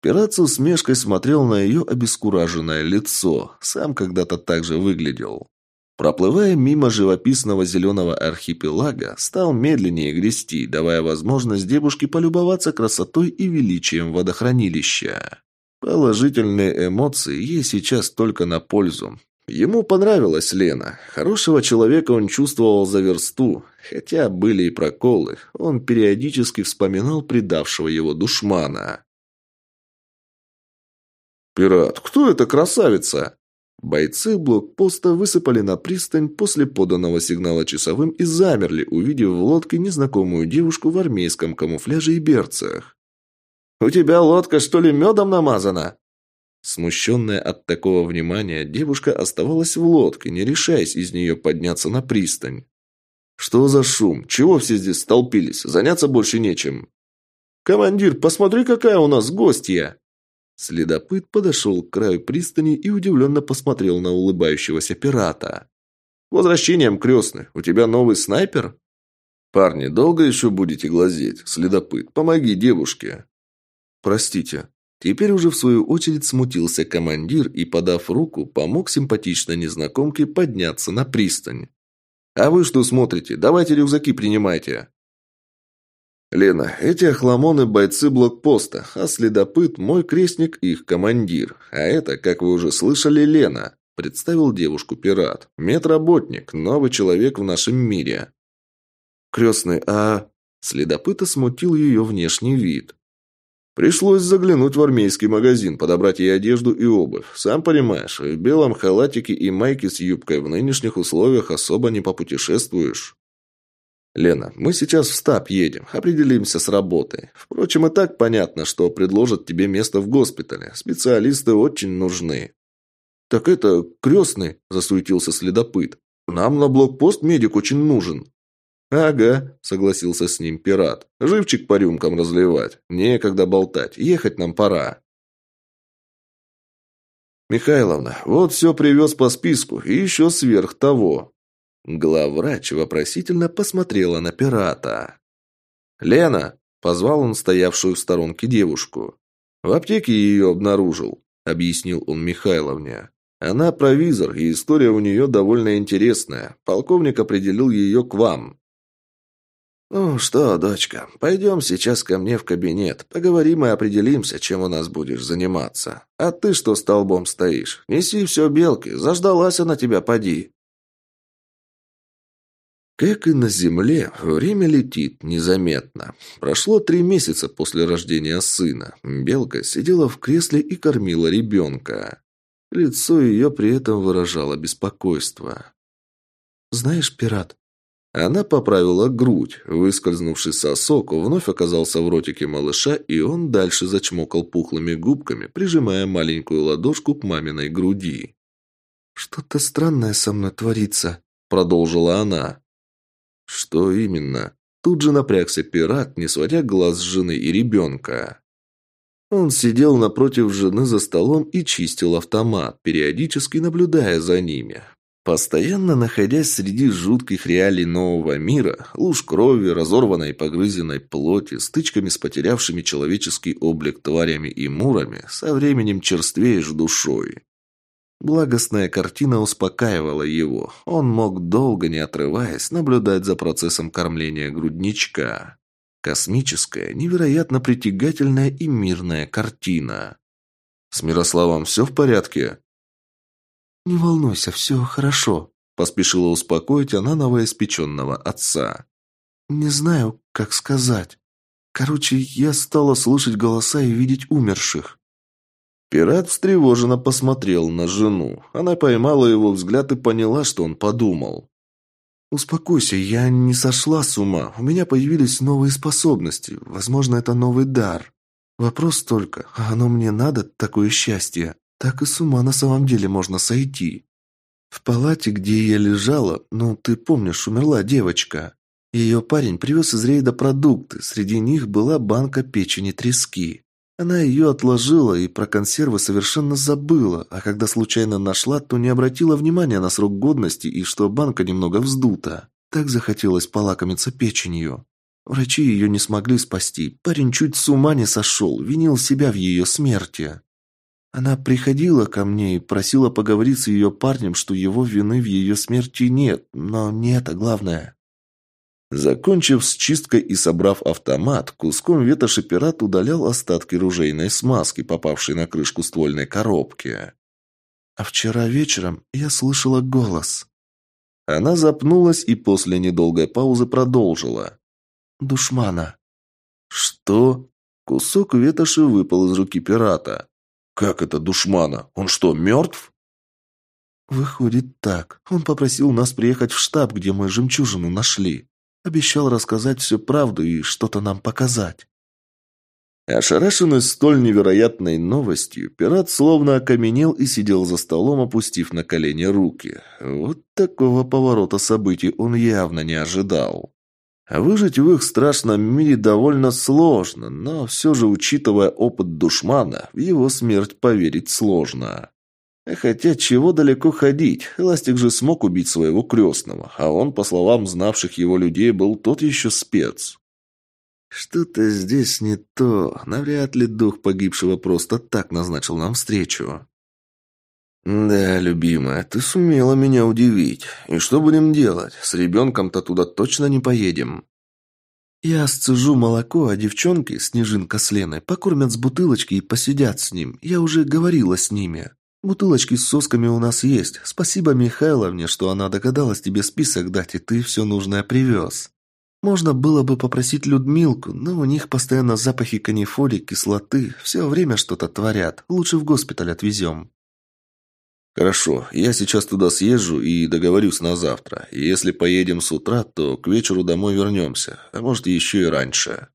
Пират с усмешкой смотрел на ее обескураженное лицо. Сам когда-то так же выглядел. Проплывая мимо живописного зеленого архипелага, стал медленнее грести, давая возможность девушке полюбоваться красотой и величием водохранилища. Положительные эмоции ей сейчас только на пользу. Ему понравилась Лена. Хорошего человека он чувствовал за версту. Хотя были и проколы, он периодически вспоминал предавшего его душмана. «Пират, кто эта красавица?» Бойцы блокпоста высыпали на пристань после поданного сигнала часовым и замерли, увидев в лодке незнакомую девушку в армейском камуфляже и берцах. «У тебя лодка, что ли, медом намазана?» Смущенная от такого внимания, девушка оставалась в лодке, не решаясь из нее подняться на пристань. «Что за шум? Чего все здесь столпились? Заняться больше нечем». «Командир, посмотри, какая у нас гостья!» Следопыт подошел к краю пристани и удивленно посмотрел на улыбающегося пирата. «Возвращением, крестный! У тебя новый снайпер?» «Парни, долго еще будете глазеть? Следопыт, помоги девушке!» «Простите». Теперь уже в свою очередь смутился командир и, подав руку, помог симпатичной незнакомке подняться на пристань. «А вы что смотрите? Давайте рюкзаки принимайте!» «Лена, эти охламоны – бойцы блокпоста, а следопыт – мой крестник, их командир. А это, как вы уже слышали, Лена», – представил девушку пират. «Медработник, новый человек в нашем мире». «Крестный, а...» Следопыта смутил ее внешний вид. Пришлось заглянуть в армейский магазин, подобрать ей одежду и обувь. Сам понимаешь, в белом халатике и майке с юбкой в нынешних условиях особо не попутешествуешь. «Лена, мы сейчас в стаб едем, определимся с работой. Впрочем, и так понятно, что предложат тебе место в госпитале. Специалисты очень нужны». «Так это крестный», – засуетился следопыт. «Нам на блокпост медик очень нужен». «Ага», – согласился с ним пират. «Живчик по рюмкам разливать. Некогда болтать. Ехать нам пора». «Михайловна, вот все привез по списку, и еще сверх того. Главврач вопросительно посмотрела на пирата. «Лена!» – позвал он стоявшую в сторонке девушку. «В аптеке ее обнаружил», – объяснил он Михайловне. «Она провизор, и история у нее довольно интересная. Полковник определил ее к вам». «Ну что, дочка, пойдем сейчас ко мне в кабинет. Поговорим и определимся, чем у нас будешь заниматься. А ты что столбом стоишь? Неси все белки, заждалась она тебя, поди». Как и на Земле, время летит незаметно. Прошло три месяца после рождения сына. Белка сидела в кресле и кормила ребенка. Лицо ее при этом выражало беспокойство. «Знаешь, пират...» Она поправила грудь. Выскользнувший сосок вновь оказался в ротике малыша, и он дальше зачмокал пухлыми губками, прижимая маленькую ладошку к маминой груди. «Что-то странное со мной творится», — продолжила она. «Что именно?» Тут же напрягся пират, не сводя глаз с жены и ребенка. Он сидел напротив жены за столом и чистил автомат, периодически наблюдая за ними. Постоянно находясь среди жутких реалий нового мира, луж крови, разорванной и погрызенной плоти, стычками с потерявшими человеческий облик тварями и мурами, со временем черствеешь душой. Благостная картина успокаивала его. Он мог долго, не отрываясь, наблюдать за процессом кормления грудничка. Космическая, невероятно притягательная и мирная картина. «С Мирославом все в порядке?» «Не волнуйся, все хорошо», – поспешила успокоить она новоиспеченного отца. «Не знаю, как сказать. Короче, я стала слышать голоса и видеть умерших. Пират встревоженно посмотрел на жену. Она поймала его взгляд и поняла, что он подумал. «Успокойся, я не сошла с ума. У меня появились новые способности. Возможно, это новый дар. Вопрос только, а оно мне надо, такое счастье? Так и с ума на самом деле можно сойти». В палате, где я лежала, ну, ты помнишь, умерла девочка. Ее парень привез из рейда продукты, среди них была банка печени трески. Она ее отложила и про консервы совершенно забыла, а когда случайно нашла, то не обратила внимания на срок годности и что банка немного вздута. Так захотелось полакомиться печенью. Врачи ее не смогли спасти. Парень чуть с ума не сошел, винил себя в ее смерти. Она приходила ко мне и просила поговорить с ее парнем, что его вины в ее смерти нет, но не это главное. Закончив с чисткой и собрав автомат, куском ветоши пират удалял остатки ружейной смазки, попавшей на крышку ствольной коробки. А вчера вечером я слышала голос. Она запнулась и после недолгой паузы продолжила. «Душмана». «Что?» Кусок ветоши выпал из руки пирата. «Как это душмана? Он что, мертв?» «Выходит так. Он попросил нас приехать в штаб, где мы жемчужину нашли. Обещал рассказать всю правду и что-то нам показать. Ошарашенный столь невероятной новостью, пират словно окаменел и сидел за столом, опустив на колени руки. Вот такого поворота событий он явно не ожидал. А выжить в их страшном мире довольно сложно, но все же, учитывая опыт душмана, в его смерть поверить сложно. Хотя чего далеко ходить, Эластик же смог убить своего крестного, а он, по словам знавших его людей, был тот еще спец. Что-то здесь не то. Навряд ли дух погибшего просто так назначил нам встречу. «Да, любимая, ты сумела меня удивить. И что будем делать? С ребенком-то туда точно не поедем». «Я сцежу молоко, а девчонки, Снежинка с Леной, покормят с бутылочки и посидят с ним. Я уже говорила с ними». Бутылочки с сосками у нас есть. Спасибо Михайловне, что она догадалась тебе список дать, и ты все нужное привез. Можно было бы попросить Людмилку, но у них постоянно запахи канифоли, кислоты. Все время что-то творят. Лучше в госпиталь отвезем. Хорошо, я сейчас туда съезжу и договорюсь на завтра. если поедем с утра, то к вечеру домой вернемся. А может, еще и раньше.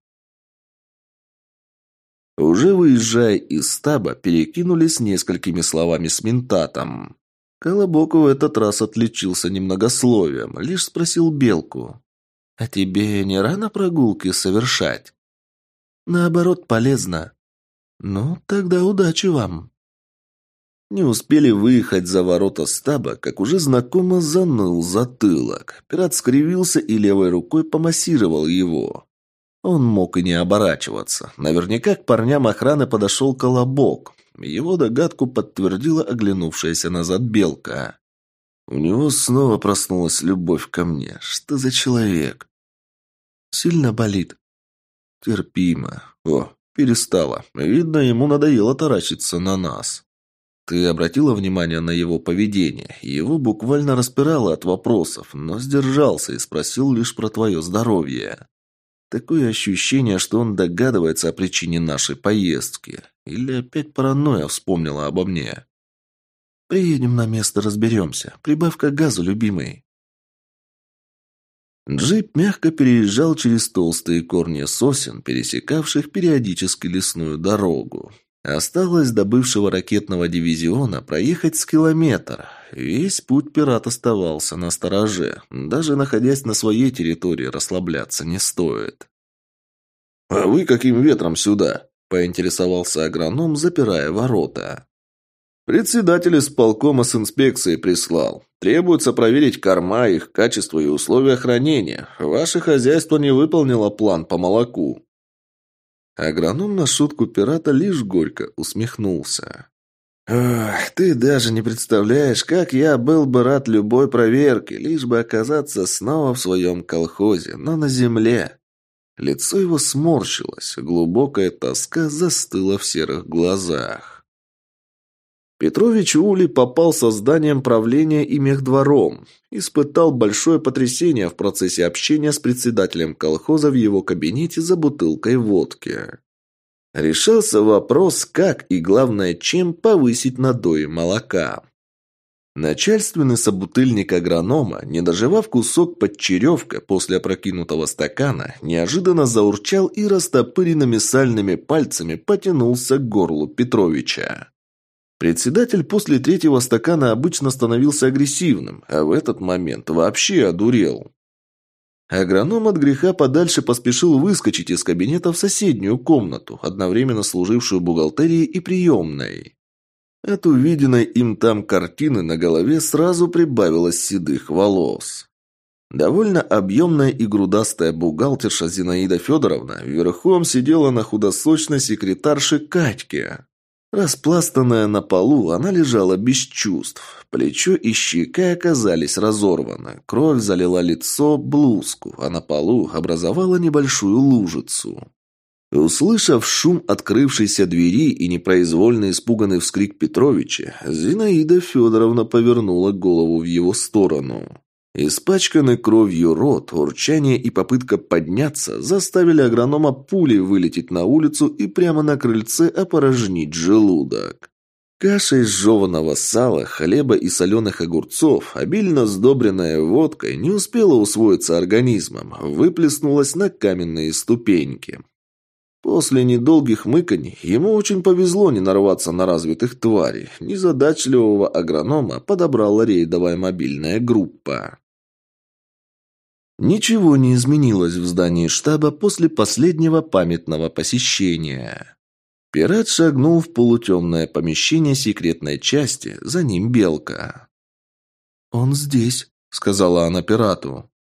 Уже выезжая из стаба, перекинулись несколькими словами с ментатом. Колобок в этот раз отличился немногословием, лишь спросил Белку. «А тебе не рано прогулки совершать?» «Наоборот, полезно». «Ну, тогда удачи вам». Не успели выехать за ворота стаба, как уже знакомо заныл затылок. Пират скривился и левой рукой помассировал его. Он мог и не оборачиваться. Наверняка к парням охраны подошел Колобок. Его догадку подтвердила оглянувшаяся назад Белка. У него снова проснулась любовь ко мне. Что за человек? Сильно болит. Терпимо. О, перестала. Видно, ему надоело таращиться на нас. Ты обратила внимание на его поведение? Его буквально распирало от вопросов, но сдержался и спросил лишь про твое здоровье. Такое ощущение, что он догадывается о причине нашей поездки. Или опять паранойя вспомнила обо мне. «Приедем на место, разберемся. Прибавка газу, любимый». Джип мягко переезжал через толстые корни сосен, пересекавших периодически лесную дорогу. Осталось до бывшего ракетного дивизиона проехать с километр. Весь путь пират оставался на стороже. Даже находясь на своей территории, расслабляться не стоит. «А вы каким ветром сюда?» – поинтересовался агроном, запирая ворота. Председатель исполкома с инспекцией прислал. Требуется проверить корма, их качество и условия хранения. Ваше хозяйство не выполнило план по молоку. Агроном на шутку пирата лишь горько усмехнулся. «Ох, ты даже не представляешь, как я был бы рад любой проверке, лишь бы оказаться снова в своем колхозе, но на земле». Лицо его сморщилось, глубокая тоска застыла в серых глазах. Петрович Ули попал со зданием правления и мехдвором. Испытал большое потрясение в процессе общения с председателем колхоза в его кабинете за бутылкой водки. Решался вопрос, как и, главное, чем повысить надои молока. Начальственный собутыльник агронома, не доживав кусок под черевка после опрокинутого стакана, неожиданно заурчал и растопыренными сальными пальцами потянулся к горлу Петровича. Председатель после третьего стакана обычно становился агрессивным, а в этот момент вообще одурел. Агроном от греха подальше поспешил выскочить из кабинета в соседнюю комнату, одновременно служившую бухгалтерией и приемной. От увиденной им там картины на голове сразу прибавилось седых волос. Довольно объемная и грудастая бухгалтерша Зинаида Федоровна верхом сидела на худосочной секретарше Катьке. Распластанная на полу, она лежала без чувств. Плечо и щека оказались разорваны. Кровь залила лицо, блузку, а на полу образовала небольшую лужицу. Услышав шум открывшейся двери и непроизвольно испуганный вскрик Петровича, Зинаида Федоровна повернула голову в его сторону. Испачканный кровью рот, урчание и попытка подняться заставили агронома пулей вылететь на улицу и прямо на крыльце опорожнить желудок. Каша из жеваного сала, хлеба и соленых огурцов, обильно сдобренная водкой, не успела усвоиться организмом, выплеснулась на каменные ступеньки. После недолгих мыканий ему очень повезло не нарваться на развитых тварей. Незадачливого агронома подобрала рейдовая мобильная группа. Ничего не изменилось в здании штаба после последнего памятного посещения. Пират шагнул в полутемное помещение секретной части, за ним белка. «Он здесь», — сказала она пирату.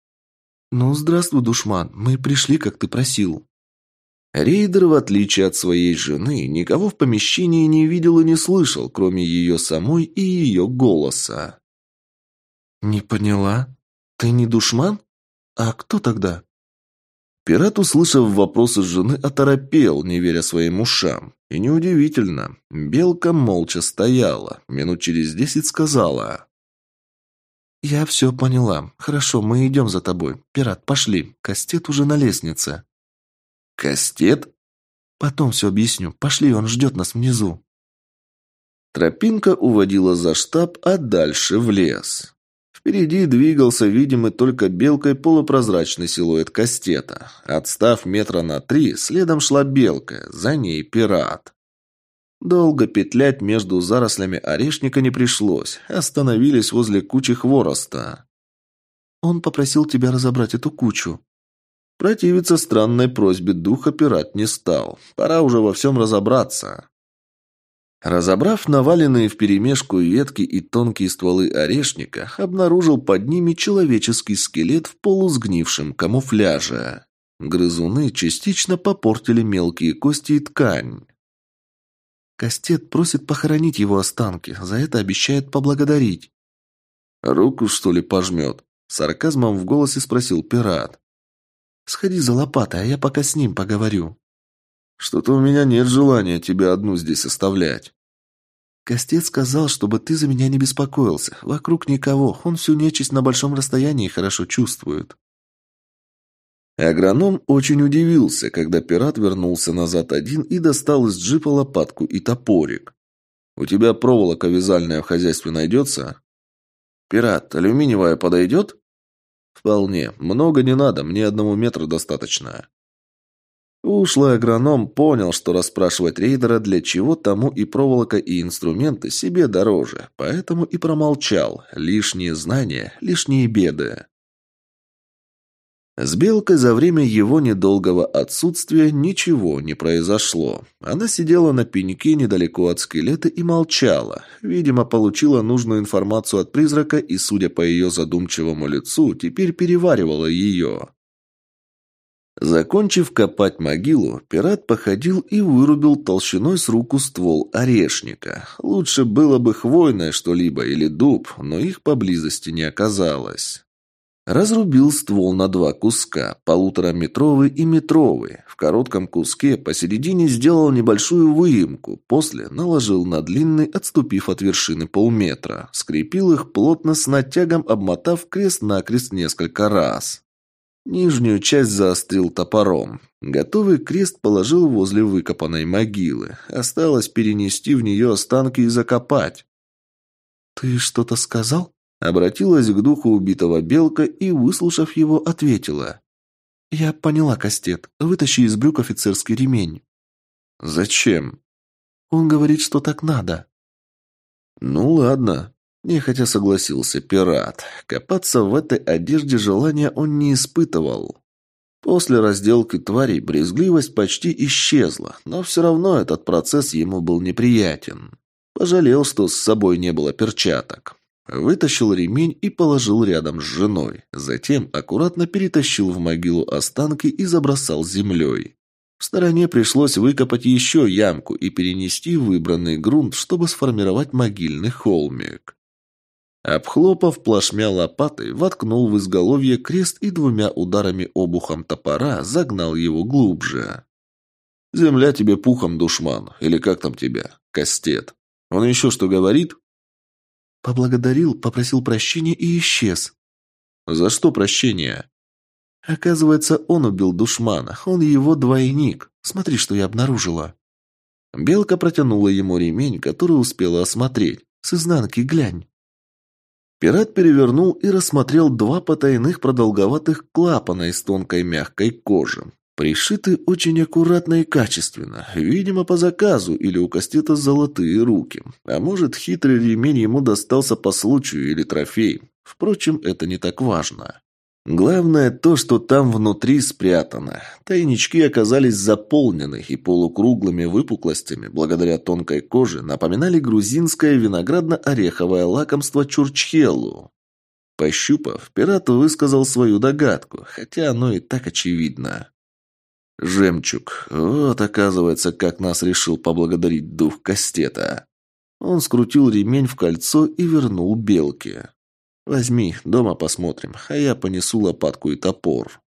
«Ну, здравствуй, душман, мы пришли, как ты просил». Рейдер, в отличие от своей жены, никого в помещении не видел и не слышал, кроме ее самой и ее голоса. «Не поняла? Ты не душман?» «А кто тогда?» Пират, услышав вопросы жены, оторопел, не веря своим ушам. И неудивительно. Белка молча стояла. Минут через десять сказала. «Я все поняла. Хорошо, мы идем за тобой. Пират, пошли. Кастет уже на лестнице». «Кастет?» «Потом все объясню. Пошли, он ждет нас внизу». Тропинка уводила за штаб, а дальше в лес. Впереди двигался видимый только белкой полупрозрачный силуэт кастета. Отстав метра на три, следом шла белка, за ней пират. Долго петлять между зарослями орешника не пришлось. Остановились возле кучи хвороста. «Он попросил тебя разобрать эту кучу». Противиться странной просьбе духа пират не стал. Пора уже во всем разобраться. Разобрав наваленные вперемешку ветки и тонкие стволы орешника, обнаружил под ними человеческий скелет в полусгнившем камуфляже. Грызуны частично попортили мелкие кости и ткань. Кастет просит похоронить его останки, за это обещает поблагодарить. «Руку, что ли, пожмет?» — сарказмом в голосе спросил пират. «Сходи за лопатой, а я пока с ним поговорю». «Что-то у меня нет желания тебя одну здесь оставлять». Костец сказал, чтобы ты за меня не беспокоился. Вокруг никого, он всю нечисть на большом расстоянии хорошо чувствует». Агроном очень удивился, когда пират вернулся назад один и достал из джипа лопатку и топорик. «У тебя проволока вязальная в хозяйстве найдется?» «Пират, алюминиевая подойдет?» «Вполне. Много не надо, мне одного метра достаточно». Ушлый агроном понял, что расспрашивать рейдера для чего тому и проволока, и инструменты себе дороже, поэтому и промолчал. Лишние знания, лишние беды. С Белкой за время его недолгого отсутствия ничего не произошло. Она сидела на пеньке недалеко от скелета и молчала. Видимо, получила нужную информацию от призрака и, судя по ее задумчивому лицу, теперь переваривала ее. Закончив копать могилу, пират походил и вырубил толщиной с руку ствол орешника. Лучше было бы хвойное что-либо или дуб, но их поблизости не оказалось. Разрубил ствол на два куска, полутораметровый и метровый. В коротком куске посередине сделал небольшую выемку, после наложил на длинный, отступив от вершины полметра. Скрепил их плотно с натягом, обмотав крест-накрест несколько раз. Нижнюю часть заострил топором. Готовый крест положил возле выкопанной могилы. Осталось перенести в нее останки и закопать. «Ты что-то сказал?» Обратилась к духу убитого белка и, выслушав его, ответила. «Я поняла, Кастет. Вытащи из брюк офицерский ремень». «Зачем?» «Он говорит, что так надо». «Ну ладно», – нехотя согласился пират. Копаться в этой одежде желания он не испытывал. После разделки тварей брезгливость почти исчезла, но все равно этот процесс ему был неприятен. Пожалел, что с собой не было перчаток. Вытащил ремень и положил рядом с женой. Затем аккуратно перетащил в могилу останки и забросал землей. В стороне пришлось выкопать еще ямку и перенести выбранный грунт, чтобы сформировать могильный холмик. Обхлопав плашмя лопатой, воткнул в изголовье крест и двумя ударами обухом топора загнал его глубже. «Земля тебе пухом, душман, или как там тебя, кастет. Он еще что говорит?» Поблагодарил, попросил прощения и исчез. «За что прощение?» Оказывается, он убил душмана. Он его двойник. Смотри, что я обнаружила. Белка протянула ему ремень, который успела осмотреть. С изнанки глянь. Пират перевернул и рассмотрел два потайных продолговатых клапана из тонкой мягкой кожи. Пришиты очень аккуратно и качественно, видимо, по заказу или у Кастета золотые руки. А может, хитрый ремень ему достался по случаю или трофей. Впрочем, это не так важно. Главное то, что там внутри спрятано. Тайнички оказались заполнены и полукруглыми выпуклостями, благодаря тонкой коже, напоминали грузинское виноградно-ореховое лакомство чурчхеллу. Пощупав, пират высказал свою догадку, хотя оно и так очевидно. «Жемчуг. Вот, оказывается, как нас решил поблагодарить дух Кастета». Он скрутил ремень в кольцо и вернул белке. «Возьми, дома посмотрим, а я понесу лопатку и топор».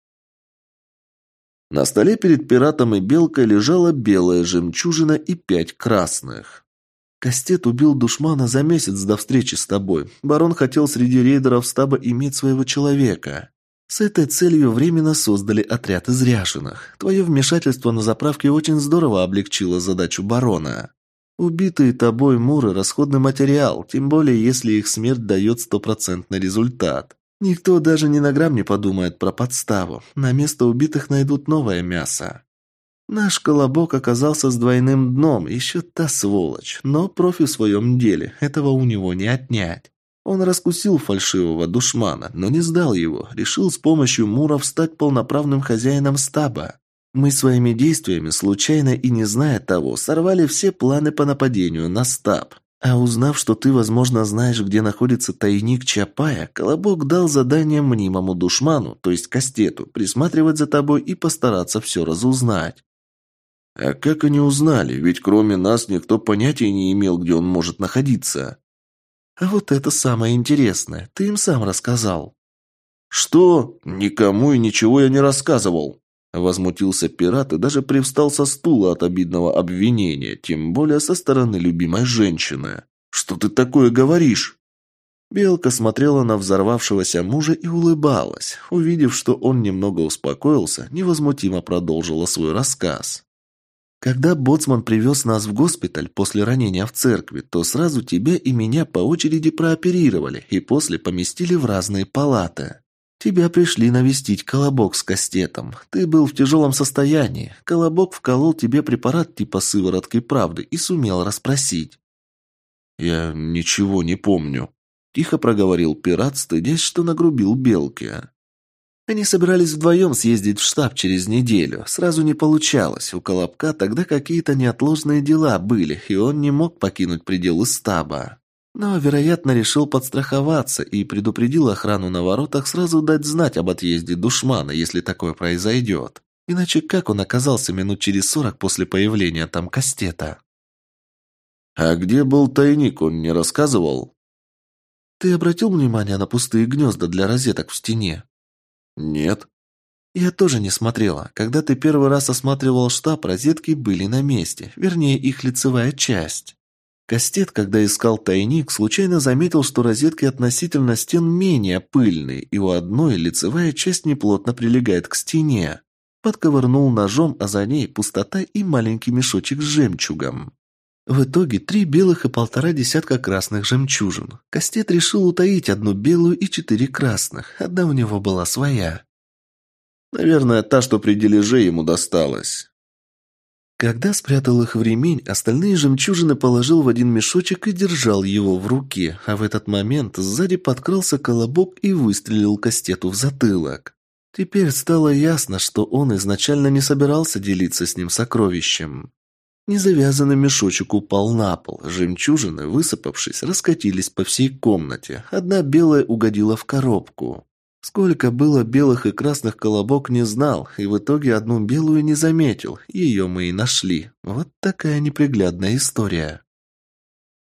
На столе перед пиратом и белкой лежала белая жемчужина и пять красных. «Кастет убил душмана за месяц до встречи с тобой. Барон хотел среди рейдеров стаба иметь своего человека. С этой целью временно создали отряд из ряженых. Твое вмешательство на заправке очень здорово облегчило задачу барона. Убитые тобой муры – расходный материал, тем более если их смерть дает стопроцентный результат. Никто даже ни на грамм не подумает про подставу. На место убитых найдут новое мясо. Наш колобок оказался с двойным дном, еще та сволочь, но профи в своем деле, этого у него не отнять. Он раскусил фальшивого душмана, но не сдал его, решил с помощью муров стать полноправным хозяином стаба. Мы своими действиями, случайно и не зная того, сорвали все планы по нападению на стаб. А узнав, что ты, возможно, знаешь, где находится тайник Чапая, Колобок дал задание мнимому душману, то есть Кастету, присматривать за тобой и постараться все разузнать. А как они узнали? Ведь кроме нас никто понятия не имел, где он может находиться. А вот это самое интересное. Ты им сам рассказал. Что? Никому и ничего я не рассказывал. Возмутился пират и даже привстал со стула от обидного обвинения, тем более со стороны любимой женщины. «Что ты такое говоришь?» Белка смотрела на взорвавшегося мужа и улыбалась. Увидев, что он немного успокоился, невозмутимо продолжила свой рассказ. «Когда боцман привез нас в госпиталь после ранения в церкви, то сразу тебя и меня по очереди прооперировали и после поместили в разные палаты. Тебя пришли навестить Колобок с кастетом. Ты был в тяжелом состоянии. Колобок вколол тебе препарат типа сыворотки правды и сумел расспросить. Я ничего не помню. Тихо проговорил пират, стыдясь, что нагрубил белки. Они собирались вдвоем съездить в штаб через неделю. Сразу не получалось. У Колобка тогда какие-то неотложные дела были, и он не мог покинуть пределы стаба. Но, вероятно, решил подстраховаться и предупредил охрану на воротах сразу дать знать об отъезде душмана, если такое произойдет. Иначе как он оказался минут через сорок после появления там кастета? «А где был тайник, он не рассказывал?» «Ты обратил внимание на пустые гнезда для розеток в стене?» «Нет». «Я тоже не смотрела. Когда ты первый раз осматривал штаб, розетки были на месте, вернее, их лицевая часть». Кастет, когда искал тайник, случайно заметил, что розетки относительно стен менее пыльные, и у одной лицевая часть неплотно прилегает к стене. Подковырнул ножом, а за ней пустота и маленький мешочек с жемчугом. В итоге три белых и полтора десятка красных жемчужин. Кастет решил утаить одну белую и четыре красных. Одна у него была своя. Наверное, та, что при дележе ему досталась. Когда спрятал их в ремень, остальные жемчужины положил в один мешочек и держал его в руке, а в этот момент сзади подкрался колобок и выстрелил кастету в затылок. Теперь стало ясно, что он изначально не собирался делиться с ним сокровищем. Незавязанный мешочек упал на пол. Жемчужины, высыпавшись, раскатились по всей комнате. Одна белая угодила в коробку. Сколько было белых и красных колобок, не знал, и в итоге одну белую не заметил. Ее мы и нашли. Вот такая неприглядная история.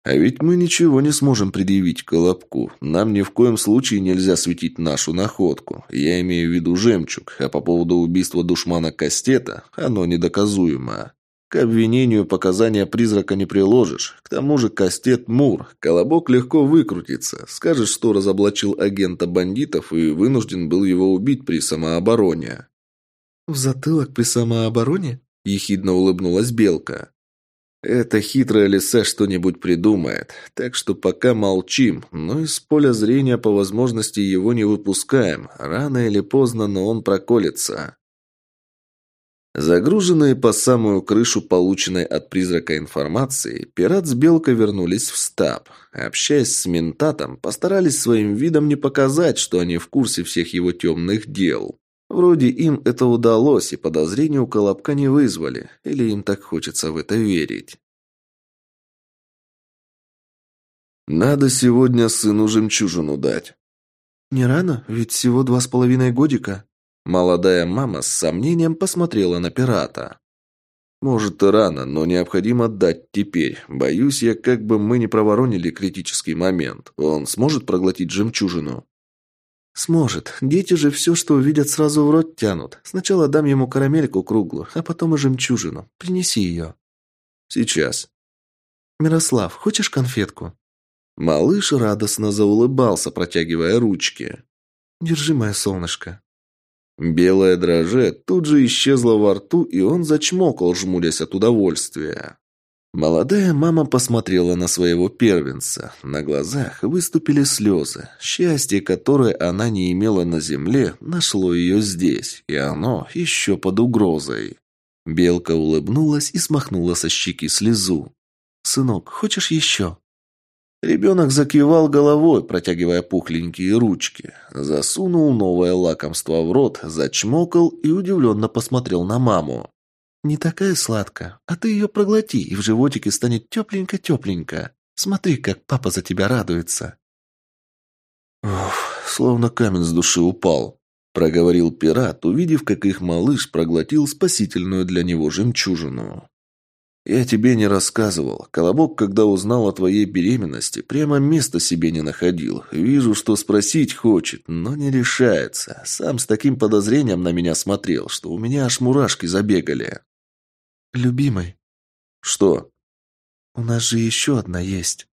А ведь мы ничего не сможем предъявить Колобку. Нам ни в коем случае нельзя светить нашу находку. Я имею в виду жемчуг, а по поводу убийства душмана Кастета, оно недоказуемо. К обвинению показания призрака не приложишь. К тому же Кастет Мур. Колобок легко выкрутится. Скажет, что разоблачил агента бандитов и вынужден был его убить при самообороне. «В затылок при самообороне?» – ехидно улыбнулась Белка. «Эта хитрая лиса что-нибудь придумает, так что пока молчим, но из поля зрения по возможности его не выпускаем. Рано или поздно, но он проколется». Загруженные по самую крышу полученной от призрака информации, пират с Белкой вернулись в стаб. Общаясь с ментатом, постарались своим видом не показать, что они в курсе всех его темных дел. Вроде им это удалось, и подозрения у Колобка не вызвали. Или им так хочется в это верить. Надо сегодня сыну жемчужину дать. Не рано, ведь всего два с половиной годика. Молодая мама с сомнением посмотрела на пирата. «Может, и рано, но необходимо дать теперь. Боюсь я, как бы мы не проворонили критический момент. Он сможет проглотить жемчужину?» «Сможет. Дети же все, что увидят, сразу в рот тянут. Сначала дам ему карамельку круглую, а потом и жемчужину. Принеси ее». «Сейчас». «Мирослав, хочешь конфетку?» Малыш радостно заулыбался, протягивая ручки. «Держи, мое солнышко». Белая дроже тут же исчезла во рту, и он зачмокал, жмурясь от удовольствия. Молодая мама посмотрела на своего первенца. На глазах выступили слезы. Счастье, которое она не имела на земле, нашло ее здесь, и оно еще под угрозой. Белка улыбнулась и смахнула со щеки слезу. «Сынок, хочешь еще?» Ребенок закивал головой, протягивая пухленькие ручки. Засунул новое лакомство в рот, зачмокал и удивленно посмотрел на маму. «Не такая сладкая, а ты ее проглоти, и в животике станет тепленько-тепленько. Смотри, как папа за тебя радуется». «Уф, словно камень с души упал», — проговорил пират, увидев, как их малыш проглотил спасительную для него жемчужину. «Я тебе не рассказывал. Колобок, когда узнал о твоей беременности, прямо места себе не находил. Вижу, что спросить хочет, но не решается. Сам с таким подозрением на меня смотрел, что у меня аж мурашки забегали». «Любимый». «Что?» «У нас же еще одна есть».